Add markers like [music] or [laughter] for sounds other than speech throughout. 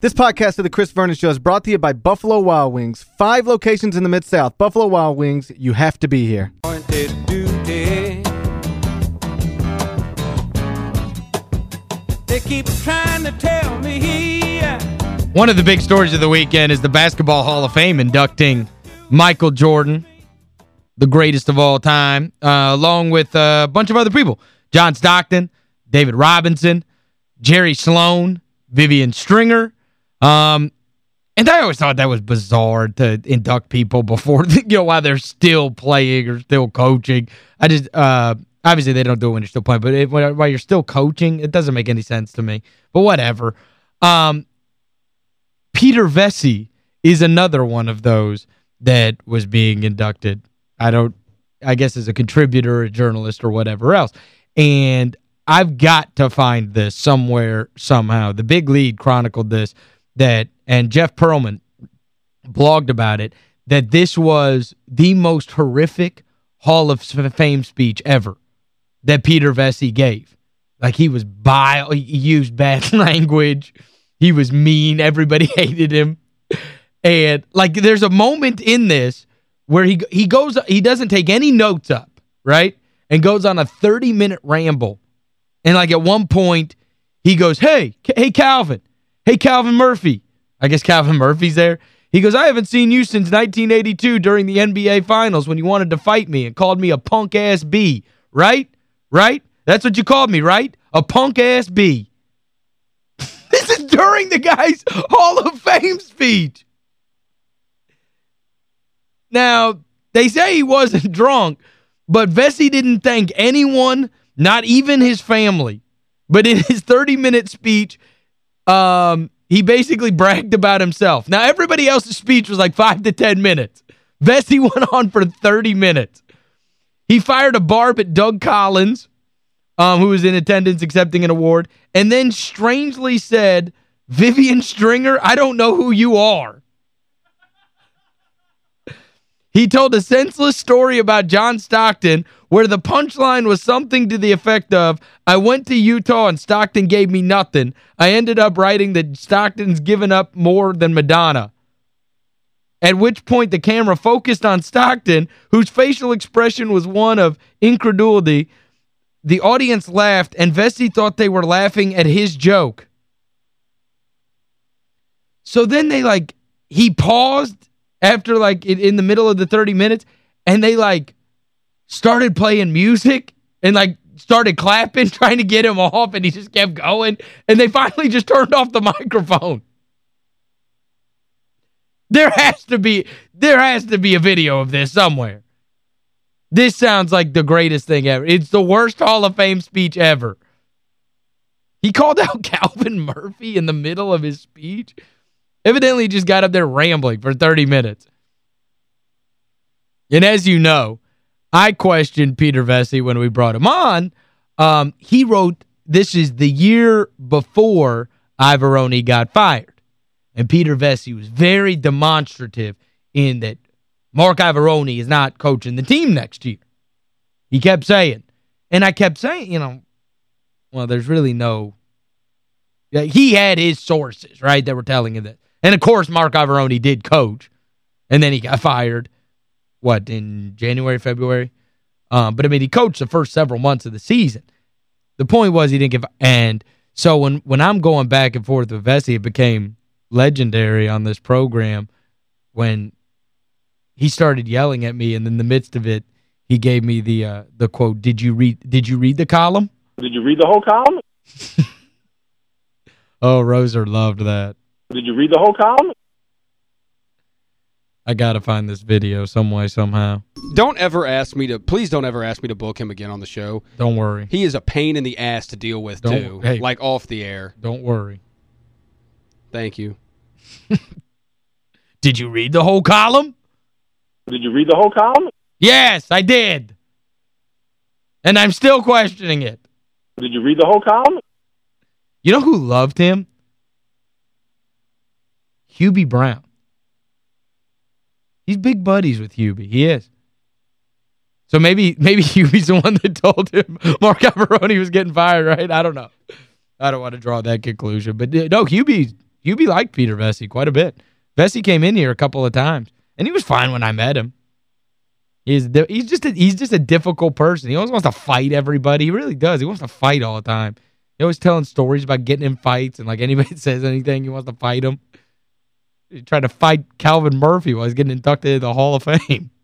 This podcast of the Chris Vernon Show is brought to you by Buffalo Wild Wings. Five locations in the Mid-South. Buffalo Wild Wings, you have to be here. They keep trying to tell me One of the big stories of the weekend is the Basketball Hall of Fame inducting Michael Jordan, the greatest of all time, uh, along with a bunch of other people. John Stockton, David Robinson, Jerry Sloan, Vivian Stringer. Um, and I always thought that was bizarre to induct people before, [laughs] you know, while they're still playing or still coaching. I just, uh, obviously they don't do it when you're still playing, but while you're still coaching, it doesn't make any sense to me. But whatever. Um, Peter Vecsey is another one of those that was being inducted. I don't, I guess as a contributor, a journalist, or whatever else. And I've got to find this somewhere, somehow. The Big Lead chronicled this, that, and Jeff Pearlman blogged about it, that this was the most horrific Hall of Fame speech ever that Peter Vecsey gave. Like he was vile, he used bad [laughs] language, he was mean, everybody [laughs] hated him. And like there's a moment in this where he he goes he doesn't take any notes up, right? And goes on a 30-minute ramble. And like at one point he goes, "Hey, hey Calvin. Hey Calvin Murphy." I guess Calvin Murphy's there. He goes, "I haven't seen you since 1982 during the NBA finals when you wanted to fight me and called me a punk ass B, right? Right? That's what you called me, right? A punk ass B." [laughs] this is during the guy's Hall of Fame speech. Now, they say he wasn't drunk, but Vecsey didn't thank anyone, not even his family. But in his 30-minute speech, um, he basically bragged about himself. Now, everybody else's speech was like 5 to 10 minutes. Vecsey [laughs] went on for 30 minutes. He fired a barb at Doug Collins, um, who was in attendance accepting an award, and then strangely said, Vivian Stringer, I don't know who you are. He told a senseless story about John Stockton where the punchline was something to the effect of, I went to Utah and Stockton gave me nothing. I ended up writing that Stockton's given up more than Madonna. At which point the camera focused on Stockton, whose facial expression was one of incredulity. The audience laughed, and Vecsey thought they were laughing at his joke. So then they, like, he paused after like in, the middle of the 30 minutes and they like started playing music and like started clapping [laughs] trying to get him off and he just kept going and they finally just turned off the [laughs] microphone. There has to be there has to be a video of this somewhere. This sounds like the greatest thing ever. It's the worst Hall of Fame speech ever. He called out [laughs] Calvin Murphy in the middle of his speech. Evidently just got up there rambling for 30 minutes. And as you know, I questioned Peter Vecsey when we brought him on. Um, he wrote, this is the year before Iavaroni got fired. And Peter Vecsey was very demonstrative in that Mark Iavaroni is not coaching the team next year. He kept saying. And I kept saying, you know, well, there's really no... He had his sources, right, that were telling him that. And, of course, Mark Iavaroni did coach. And then he got fired, what, in January, February? Um, but, I mean, he coached the first several months of the season. The point was he didn't give – and so when, when I'm going back and forth with Vecsey, it became legendary on this program when he started yelling at me, and in the midst of it, he gave me the uh, the quote, did you read did you read the column? Did you read the whole column? [laughs] oh, Roser loved that. Did you read the whole column? I got to find this video some way, somehow. Don't ever ask me to, please don't ever ask me to book him again on the show. Don't worry. He is a pain in the ass to deal with, don't, too. Hey, like off the air. Don't worry. Thank you. [laughs] did you read the whole column? Did you read the whole column? Yes, I did. And I'm still questioning it. Did you read the whole column? You know who loved him? Hubie Brown. He's big buddies with Hubie. He is. So maybe maybe [laughs] Hubie's the one that told him [laughs] Mark Iavaroni was getting fired, right? I don't know. I don't want to draw that conclusion. But uh, no, Hubie Hubie liked Peter Vecsey quite a bit. Vecsey came in here a couple of times, and he was fine when I met him. He's he's just a, he's just a difficult person. He always wants to fight everybody. He really does. He wants to fight all the time. He always telling stories about getting in fights, and like anybody [laughs] says anything, he wants to fight him. Tried to fight Calvin Murphy while he's getting inducted into the Hall of Fame. [laughs]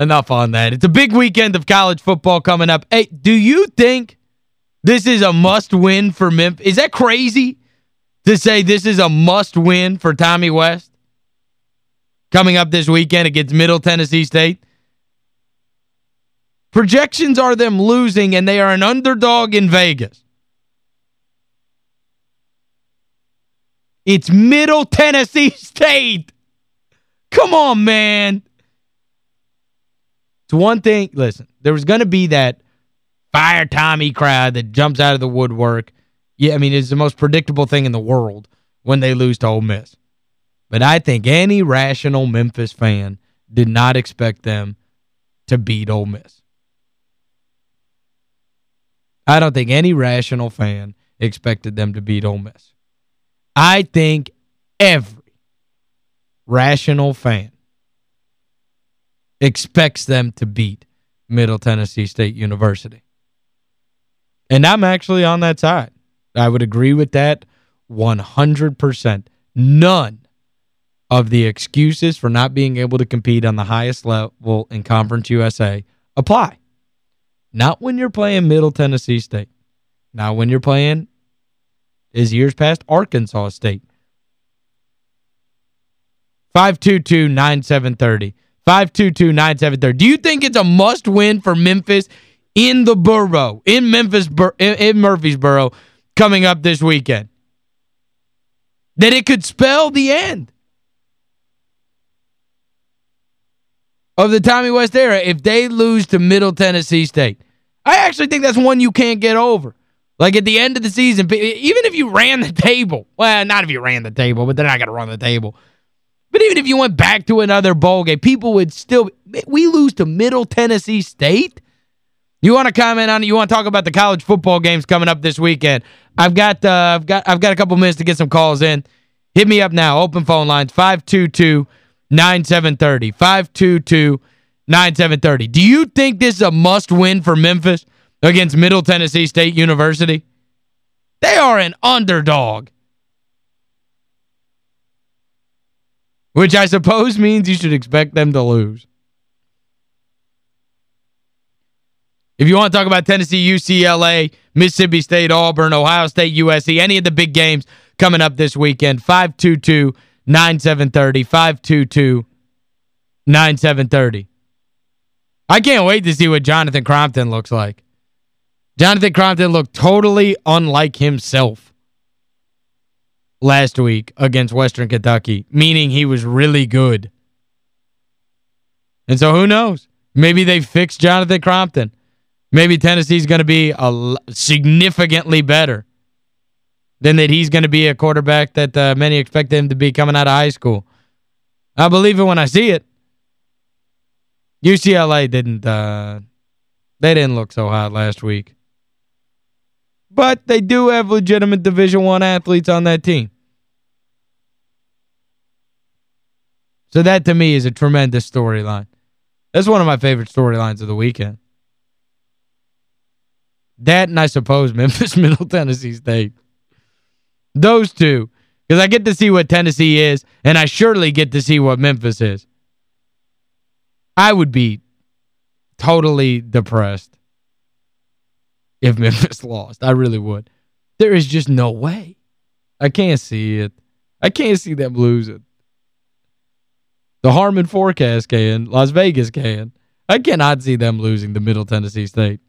Enough on that. It's a big weekend of college football coming up. Hey, do you think this is a must-win for Memphis? Is that crazy to say this is a must-win for Tommy West? Coming up this weekend against Middle Tennessee State. Projections are them losing, and they are an underdog in Vegas. It's Middle Tennessee State. Come on, man. It's one thing, listen, there was going to be that fire Tommy crowd that jumps out of the woodwork. Yeah, I mean, it's the most predictable thing in the world when they lose to Ole Miss. But I think any rational Memphis fan did not expect them to beat Ole Miss. I don't think any rational fan expected them to beat Ole Miss. I think every rational fan expects them to beat Middle Tennessee State University. And I'm actually on that side. I would agree with that 100%. None of the excuses for not being able to compete on the highest level in Conference USA apply. Not when you're playing Middle Tennessee State. Not when you're playing, as years past, Arkansas State. 522-9730. 522-9730. Do you think it's a must-win for Memphis in the borough, in Memphis, in, in Murfreesboro, coming up this weekend? That it could spell the end of the Tommy West era if they lose to Middle Tennessee State. I actually think that's one you can't get over. Like at the end of the season, even if you ran the table, well, not if you ran the table, but they're not going to run the table. But even if you went back to another bowl game, people would still we lose to Middle Tennessee State. You want to comment on it? You want to talk about the college football games coming up this weekend? I've got uh, I've got I've got a couple minutes to get some calls in. Hit me up now. Open phone lines 522 9730 522 9730. Do you think this is a must-win for Memphis against Middle Tennessee State University? They are an underdog. Which I suppose means you should expect them to lose. If you want to talk about Tennessee, UCLA, Mississippi State, Auburn, Ohio State, USC, any of the big games coming up this weekend, 522-9730, 522-9730. I can't wait to see what Jonathan Crompton looks like. Jonathan Crompton looked totally unlike himself last week against Western Kentucky, meaning he was really good. And so who knows? Maybe they fixed Jonathan Crompton. Maybe Tennessee's going to be a significantly better than that he's going to be a quarterback that uh, many expect him to be coming out of high school. I believe it when I see it. UCLA didn't uh, they didn't look so hot last week. But they do have legitimate Division One athletes on that team. So that, to me, is a tremendous storyline. That's one of my favorite storylines of the weekend. That and, I suppose, [laughs] Memphis Middle Tennessee State. Those two. Because I get to see what Tennessee is, and I surely get to see what Memphis is. I would be totally depressed if [laughs] Memphis lost. I really would. There is just no way. I can't see it. I can't see them losing. The Harmon forecast can. Las Vegas can. I cannot see them losing the Middle Tennessee State.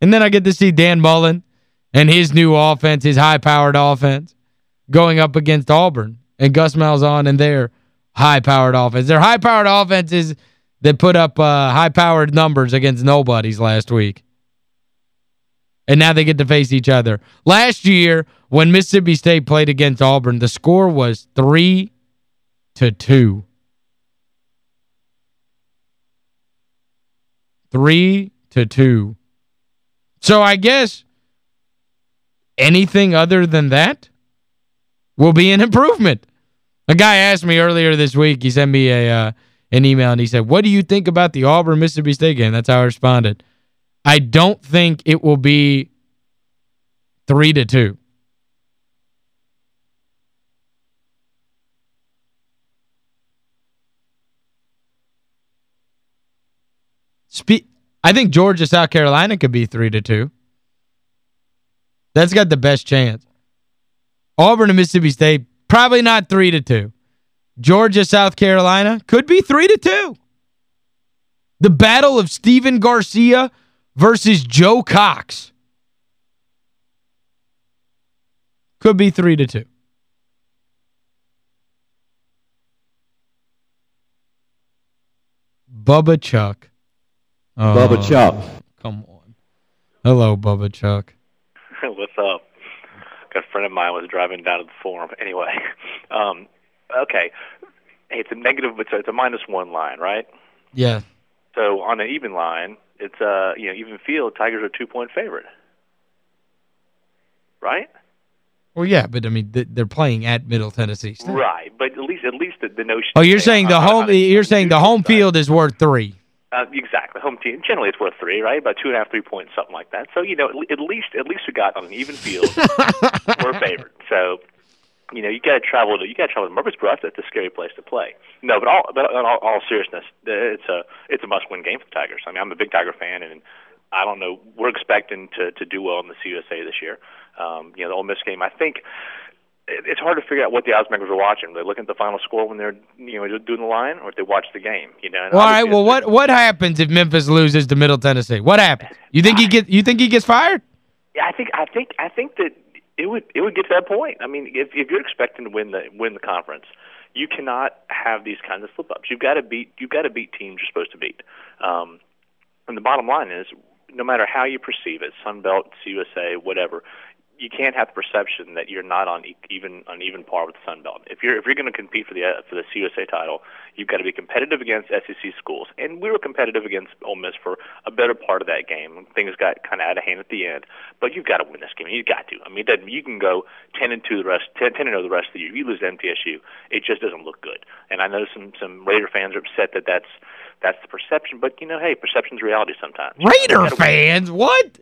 And then I get to see Dan Mullen and his new offense, his high-powered offense, going up against Auburn and Gus Malzahn and their high-powered offense. Their high-powered offenses that put up uh, high-powered numbers against nobodies last week. And now they get to face each other. Last year, when Mississippi State played against Auburn, the score was 3 to 2. 3 to 2. So I guess anything other than that will be an improvement. A guy asked me earlier this week, he sent me a uh, an email and he said, what do you think about the Auburn-Mississippi State game? That's how I responded. I don't think it will be 3 to two. Spe I think Georgia, South Carolina could be 3 to two. That's got the best chance. Auburn and Mississippi State, probably not 3 to two. Georgia, South Carolina, could be 3 to two. The battle of Stephen Garcia versus Joe Cox. Could be 3 to two. Bubba Chuck. Bubba Oh, Chuck. Come on. Hello, Bubba Chuck. [laughs] What's up? Got a friend of mine was driving down to the forum. Anyway, [laughs] um, okay, hey, it's a negative, it's a, it's a minus one line, right? Yeah. So on an even line, it's uh, you know, even field, Tigers are two point favorite, right? Well, yeah, but I mean, th they're playing at Middle Tennessee State. Right, but at least at least the, the notion. Oh, you're saying the on- on- home you're saying the home field is worth three. Uh, exactly, home team. Generally, it's worth three, right? About two and a half, three points, something like that. So you know, at, at least at least we got on an even field. [laughs] we're favored. So you know, you got to travel to you got to travel to Murfreesboro. That's, that's a scary place to play. No, but all but in all, all seriousness, it's a it's a must win game for the Tigers. I mean, I'm a big Tiger fan, and I don't know. We're expecting to to do well in the CUSA this year. Um, you know, the Ole Miss game. I think it- it's hard to figure out what the odds makers are watching. They're looking at the final score when they're you know doing the line, or if they watch the game. You know. Well, all right, well what what happens if Memphis loses to Middle Tennessee? What happens? You think he get you think he gets fired? Yeah, I think I think I think that it would it would get to that point. I mean, if if you're expecting to win the win the conference, you cannot have these kinds of slip ups. You've got to beat you've got to beat teams you're supposed to beat. Um, and the bottom line is, no matter how you perceive it, Sun Belt, CUSA, whatever, you can't have the perception that you're not on e- even on even par with the Sun Belt. If you're if you're going to compete for the uh, for the CUSA title, you've got to be competitive against SEC schools, and we were competitive against Ole Miss for a better part of that game. Things got kind of out of hand at the end, but you've got to win this game. You've got to. I mean, it doesn't, you can go ten and two the rest, 10, 10 and zero the rest of the year. You lose to MTSU, it just doesn't look good. And I know some some Raider fans are upset that that's that's the perception, but you know, hey, perception's reality sometimes. Raider fans, what?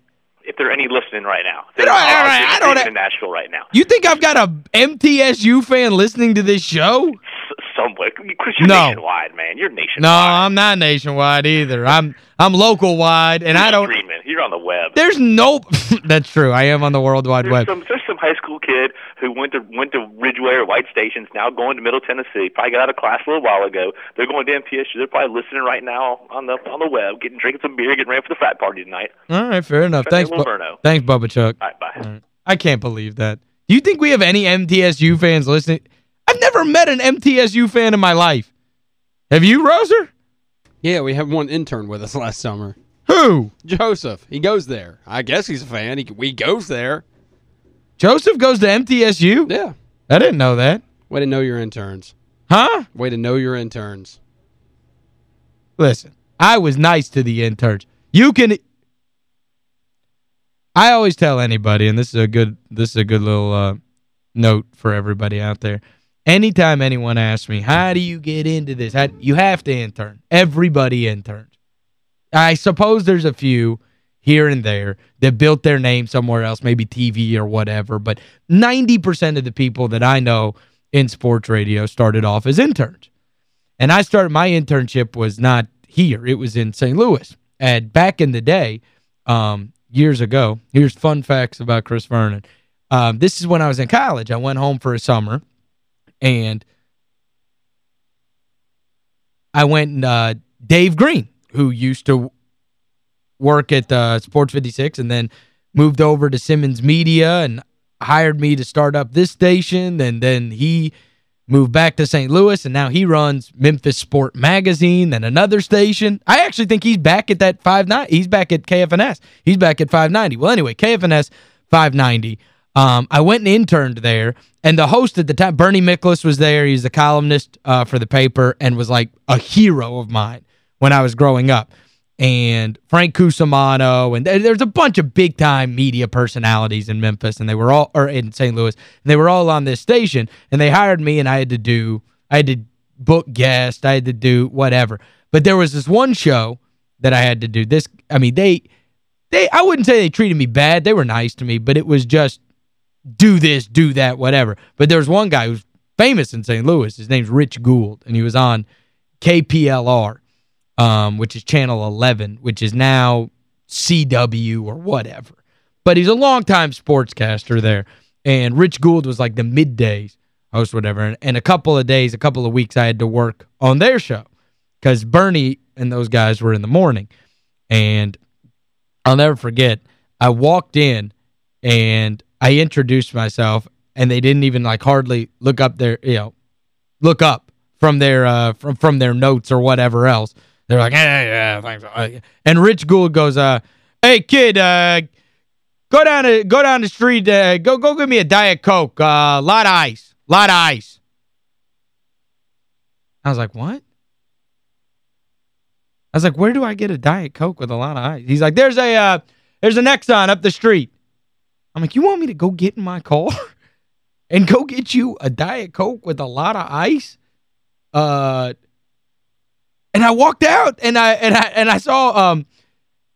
If there are any listening right now, I don't- I don't- I don't- in Nashville right now. You think I've got a MTSU fan listening to this show? S- somewhere, Chris, you're No. nationwide, man. You're nationwide. No, I'm not nationwide either. I'm I'm local wide and You're I don't. You're on the web. There's no [laughs] That's true. I am on the World Wide There's Web. some high school kid who went to went to Ridgeway or White Stations, now going to Middle Tennessee. Probably got out of class a little while ago. They're going to MTSU. They're probably listening right now on the on the web, getting drinking some beer, getting ready for the frat party tonight. All right, fair enough. Hey, Thanks, little Bu- Verno. Thanks, Bubba Chuck. All right, bye. I can't believe that. Do you think we have any MTSU fans listening? I've never met an MTSU fan in my life. Have you, Roser? Yeah, we had one intern with us [laughs] last summer. Who? Joseph. He goes there. I guess he's a fan. He we goes there. Joseph goes to MTSU? Yeah. I didn't know that. Way to know your interns. Huh? Way to know your interns. Listen, I was nice to the interns. You can I always tell anybody and this is a good this is a good little uh, note for everybody out there. Anytime anyone asks me, "How do you get into this?" How, you have to intern. Everybody interns. I suppose there's a few here and there that built their name somewhere else, maybe TV or whatever, but 90% of the people that I know in sports radio started off as interns. And I started, my internship was not here. It was in St. Louis. And back in the day, um, years ago, here's fun facts about Chris Vernon. Um, this is when I was in college. I went home for a summer, and I went and uh, Dave Green, who used to work at uh, Sports 56 and then moved over to Simmons Media and hired me to start up this station, and then he moved back to St. Louis, and now he runs Memphis Sport Magazine and another station. I actually think he's back at that 590. He's back at KFNS. He's back at 590. Well, anyway, KFNS 590. Um, I went and interned there, and the host at the time, Bernie Miklasz, was there. He's a columnist uh, for the paper and was like a hero of mine when I was growing up. And Frank Cusimano, and there's a bunch of big-time media personalities in Memphis, and they were all, or in St. Louis, and they were all on this station, and they hired me, and I had to do, I had to book guests, I had to do whatever. But there was this one show that I had to do. This, I mean, they, they, I wouldn't say they treated me bad. They were nice to me, but it was just do this, do that, whatever. But there was one guy who's famous in St. Louis. His name's Rich Gould, and he was on KPLR, um, which is Channel 11, which is now CW or whatever. But he's a longtime sportscaster there. And Rich Gould was like the middays host, whatever. And, and a couple of days, a couple of weeks, I had to work on their show because Bernie and those guys were in the morning. And I'll never forget, I walked in and I introduced myself and they didn't even like hardly look up their, you know, look up from their uh from from their notes or whatever else. They're like, "Yeah, yeah, thanks." Uh, And Rich Gould goes, uh, "Hey kid, uh go down to go down the street, uh, go go give me a diet coke, uh lot of ice, lot of ice." I was like, "What?" I was like, "Where do I get a diet coke with a lot of ice?" He's like, "There's a uh there's an Exxon up the street." I'm like, "You want me to go get in my car [laughs] and go get you a diet coke with a lot of ice?" Uh and I walked out and I and I and I saw um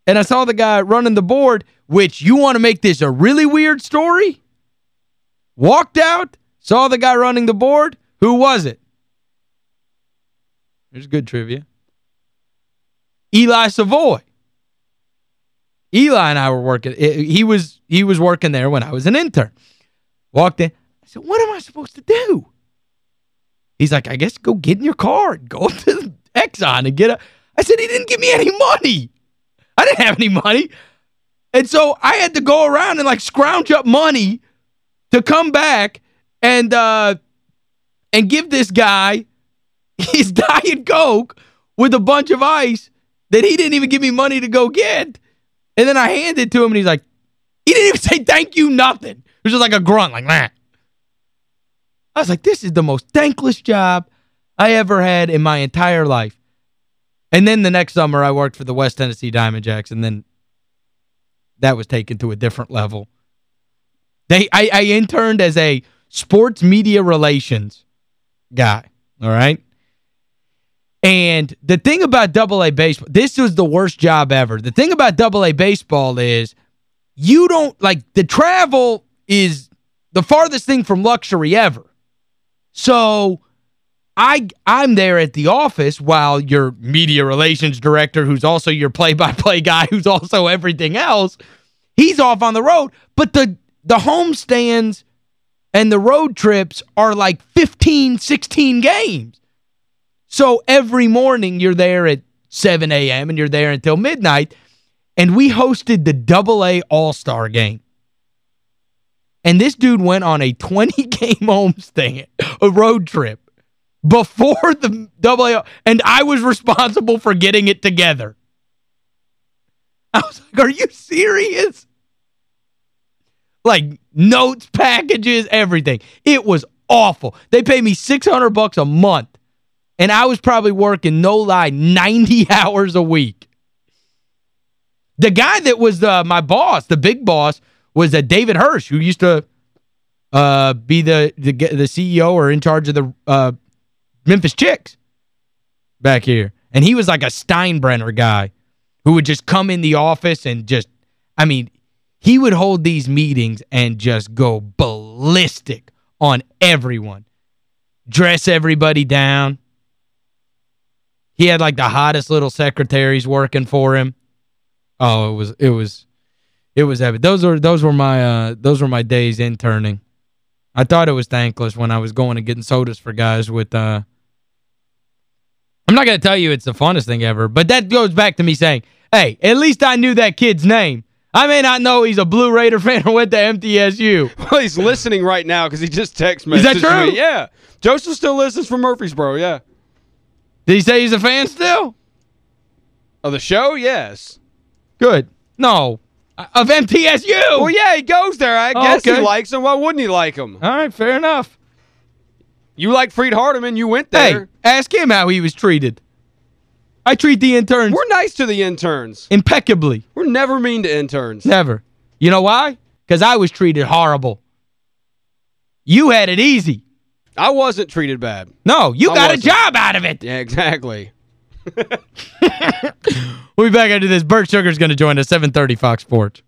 and I saw the guy running the board, which you want to make this a really weird story? Walked out, saw the guy running the board. Who was it? There's good trivia. Eli Savoy. Eli and I were working. He was he was working there when I was an intern. Walked in. I said, what am I supposed to do? He's like, I guess go get in your car and go [laughs] to the Exxon and get a... I said, he didn't give me any money. I didn't have any money. And so I had to go around and like scrounge up money to come back and uh and give this guy [laughs] his Diet Coke with a bunch of ice that he didn't even give me money to go get. And then I handed it to him and he's like, he didn't even [laughs] say thank you, nothing. It was just like a grunt, like that. I was like, this is the most thankless job I ever had in my entire life. And then the next summer, I worked for the West Tennessee Diamond Jaxx, and then that was taken to a different level. They I, I interned as a sports media relations guy, all right? And the thing about double-A baseball, this was the worst job ever. The thing about double-A baseball is you don't, like, the travel is the farthest thing from luxury ever. So I I'm there at the office while your media relations director who's also your play-by-play [laughs] guy who's also everything else, he's off on the road, but the the home stands and the road trips are like 15, 16 games. So every morning you're there at 7 a.m. and you're there until midnight. And we hosted the Double-A All-Star game. And this dude went on a 20-game [laughs] homestand, a road trip, before the Double-A, and I was responsible for getting it together. I was like, are you serious? Like, notes, packages, everything. It was awful. They paid me 600 bucks a month, and I was probably working, no lie, 90 [laughs] hours a week. The guy that was uh, my boss, the big boss, was uh, David Hersh, who used to uh, be the, the the CEO or in charge of the uh, Memphis Chicks back here. And he was like a Steinbrenner guy who would just come in the office and just, I mean, he would hold these meetings and just go ballistic on everyone. Dress everybody down. He had like the hottest little secretaries working for him. Oh, it was it was it was epic. Those were those were my uh those were my days interning. I thought it was thankless when I was going and getting sodas for guys with uh I'm not going to tell you it's the funnest thing ever, but that goes back to me saying, "Hey, at least I knew that kid's name." I may not know he's a Blue Raider [laughs] fan or went to MTSU. [laughs] Well, he's listening right now because he just text me. Is that true? me. Yeah. Joseph still listens from Murfreesboro, yeah. Did he say he's a fan still? Of the show, yes. Good. No. Uh, Of MTSU. Well, yeah, he goes there. I Oh, guess okay. he likes him. Why wouldn't he like him? All right, fair enough. You like Freed Hardeman. You went there. Hey, ask him how he was treated. I treat the interns We're nice to the interns. impeccably. We're never mean to interns. Never. You know why? Because I was treated horrible. You had it easy. I wasn't treated bad. No, you I got a wasn't. job out of it. Yeah, exactly. [laughs] We'll be back after this. Bert Sugar's going to join us, 730 Fox Sports.